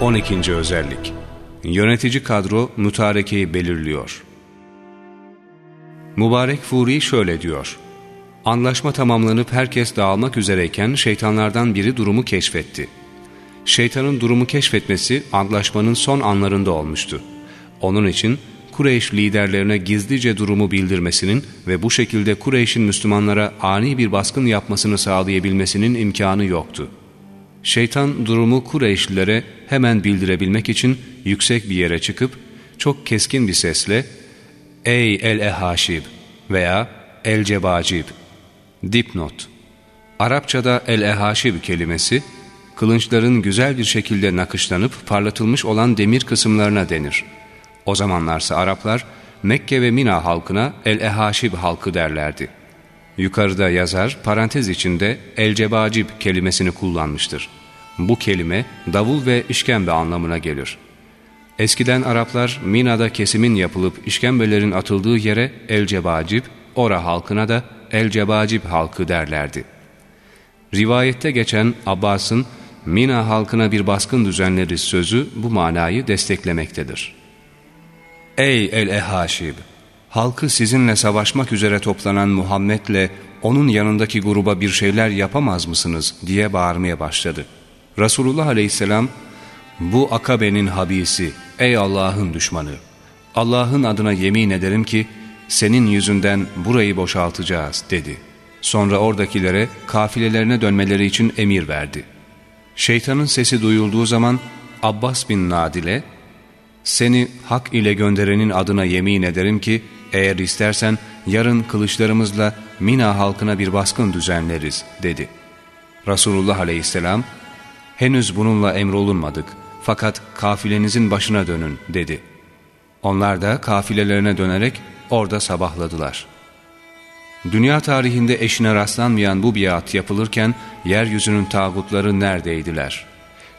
On ikinci özellik Yönetici kadro mütarekeyi belirliyor. Mübarek Furi şöyle diyor. Anlaşma tamamlanıp herkes dağılmak üzereyken şeytanlardan biri durumu keşfetti. Şeytanın durumu keşfetmesi anlaşmanın son anlarında olmuştu. Onun için Kureyş liderlerine gizlice durumu bildirmesinin ve bu şekilde Kureyş'in Müslümanlara ani bir baskın yapmasını sağlayabilmesinin imkanı yoktu. Şeytan durumu Kureyşlilere hemen bildirebilmek için yüksek bir yere çıkıp çok keskin bir sesle ''Ey el-ehaşib'' veya el-cebacib Dipnot Arapçada el-ehaşib kelimesi kılınçların güzel bir şekilde nakışlanıp parlatılmış olan demir kısımlarına denir. O zamanlarsa Araplar Mekke ve Mina halkına el-ehaşib halkı derlerdi. Yukarıda yazar parantez içinde el-cebacib kelimesini kullanmıştır. Bu kelime davul ve işkembe anlamına gelir. Eskiden Araplar Mina'da kesimin yapılıp işkembelerin atıldığı yere el-cebacib, ora halkına da el-cebacib halkı derlerdi. Rivayette geçen Abbas'ın Mina halkına bir baskın düzenleriz sözü bu manayı desteklemektedir. Ey el-ehaşib! Halkı sizinle savaşmak üzere toplanan Muhammed'le onun yanındaki gruba bir şeyler yapamaz mısınız diye bağırmaya başladı. Resulullah aleyhisselam bu akabenin habisi ey Allah'ın düşmanı Allah'ın adına yemin ederim ki senin yüzünden burayı boşaltacağız dedi. Sonra oradakilere kafilelerine dönmeleri için emir verdi. Şeytanın sesi duyulduğu zaman Abbas bin Nadile seni hak ile gönderenin adına yemin ederim ki eğer istersen yarın kılıçlarımızla Mina halkına bir baskın düzenleriz dedi. Resulullah aleyhisselam henüz bununla emrolunmadık fakat kafilenizin başına dönün dedi. Onlar da kafilelerine dönerek orada sabahladılar. Dünya tarihinde eşine rastlanmayan bu biat yapılırken yeryüzünün tağutları neredeydiler?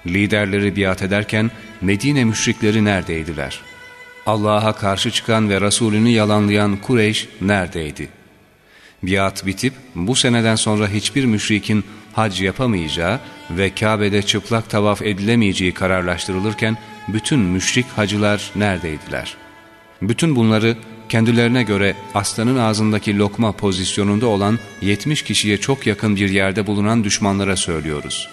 Liderleri biat ederken Medine müşrikleri neredeydiler? Allah'a karşı çıkan ve Resulünü yalanlayan Kureyş neredeydi? Biat bitip bu seneden sonra hiçbir müşrikin hac yapamayacağı ve Kabe'de çıplak tavaf edilemeyeceği kararlaştırılırken bütün müşrik hacılar neredeydiler? Bütün bunları kendilerine göre aslanın ağzındaki lokma pozisyonunda olan 70 kişiye çok yakın bir yerde bulunan düşmanlara söylüyoruz.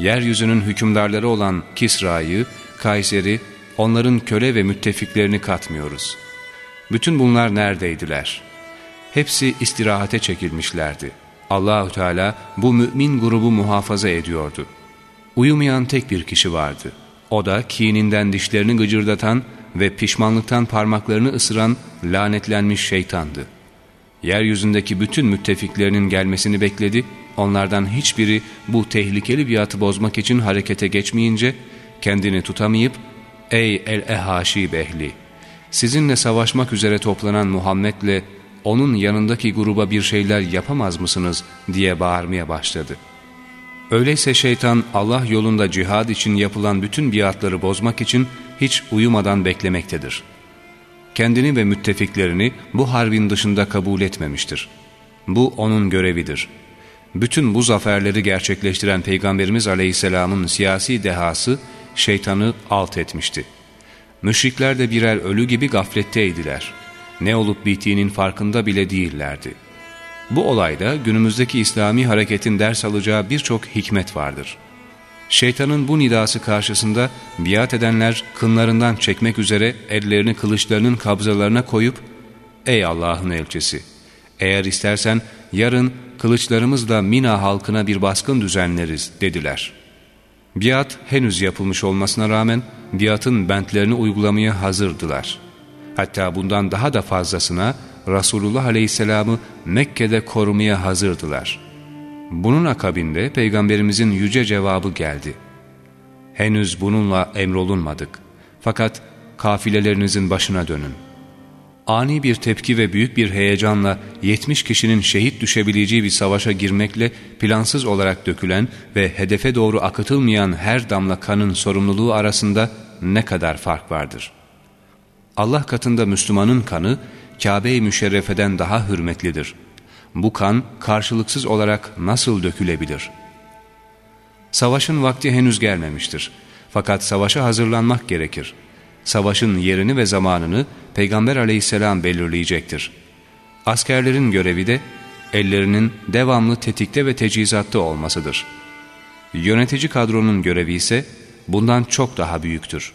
Yeryüzünün hükümdarları olan Kisra'yı, Kayser'i, onların köle ve müttefiklerini katmıyoruz. Bütün bunlar neredeydiler? Hepsi istirahate çekilmişlerdi. Allahü Teala bu mümin grubu muhafaza ediyordu. Uyumayan tek bir kişi vardı. O da kininden dişlerini gıcırdatan ve pişmanlıktan parmaklarını ısıran lanetlenmiş şeytandı. Yeryüzündeki bütün müttefiklerinin gelmesini bekledi, onlardan hiçbiri bu tehlikeli biatı bozmak için harekete geçmeyince kendini tutamayıp ''Ey el-ehaşi behli, sizinle savaşmak üzere toplanan Muhammed'le onun yanındaki gruba bir şeyler yapamaz mısınız?'' diye bağırmaya başladı. Öyleyse şeytan Allah yolunda cihad için yapılan bütün biatları bozmak için hiç uyumadan beklemektedir. Kendini ve müttefiklerini bu harbin dışında kabul etmemiştir. Bu onun görevidir. Bütün bu zaferleri gerçekleştiren Peygamberimiz Aleyhisselam'ın siyasi dehası şeytanı alt etmişti. Müşrikler de birer ölü gibi gafletteydiler. Ne olup bittiğinin farkında bile değillerdi. Bu olayda günümüzdeki İslami hareketin ders alacağı birçok hikmet vardır.'' Şeytanın bu nidası karşısında biat edenler kınlarından çekmek üzere ellerini kılıçlarının kabzalarına koyup ''Ey Allah'ın elçisi! Eğer istersen yarın kılıçlarımızla Mina halkına bir baskın düzenleriz.'' dediler. Biat henüz yapılmış olmasına rağmen biatın bentlerini uygulamaya hazırdılar. Hatta bundan daha da fazlasına Resulullah Aleyhisselam'ı Mekke'de korumaya hazırdılar.'' Bunun akabinde Peygamberimizin yüce cevabı geldi. Henüz bununla emrolunmadık. Fakat kafilelerinizin başına dönün. Ani bir tepki ve büyük bir heyecanla 70 kişinin şehit düşebileceği bir savaşa girmekle plansız olarak dökülen ve hedefe doğru akıtılmayan her damla kanın sorumluluğu arasında ne kadar fark vardır? Allah katında Müslümanın kanı Kabe-i Müşerrefe'den daha hürmetlidir.'' Bu kan karşılıksız olarak nasıl dökülebilir? Savaşın vakti henüz gelmemiştir. Fakat savaşa hazırlanmak gerekir. Savaşın yerini ve zamanını Peygamber aleyhisselam belirleyecektir. Askerlerin görevi de ellerinin devamlı tetikte ve tecihizatta olmasıdır. Yönetici kadronun görevi ise bundan çok daha büyüktür.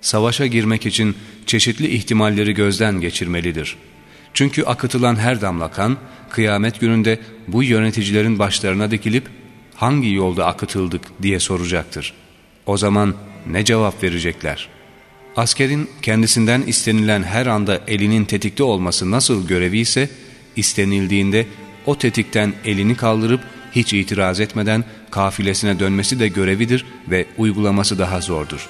Savaşa girmek için çeşitli ihtimalleri gözden geçirmelidir. Çünkü akıtılan her damla kan, kıyamet gününde bu yöneticilerin başlarına dikilip hangi yolda akıtıldık diye soracaktır. O zaman ne cevap verecekler? Askerin kendisinden istenilen her anda elinin tetikte olması nasıl görevi ise, istenildiğinde o tetikten elini kaldırıp hiç itiraz etmeden kafilesine dönmesi de görevidir ve uygulaması daha zordur.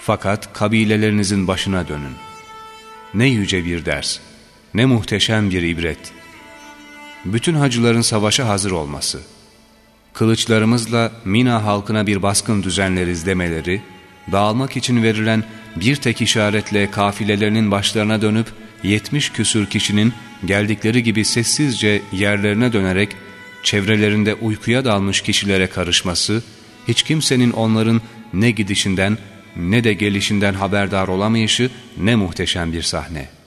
Fakat kabilelerinizin başına dönün. Ne yüce bir ders, ne muhteşem bir ibret. Bütün hacıların savaşa hazır olması, kılıçlarımızla Mina halkına bir baskın düzenleriz demeleri, dağılmak için verilen bir tek işaretle kafilelerinin başlarına dönüp yetmiş küsür kişinin geldikleri gibi sessizce yerlerine dönerek çevrelerinde uykuya dalmış kişilere karışması, hiç kimsenin onların ne gidişinden ne de gelişinden haberdar olamayışı ne muhteşem bir sahne.''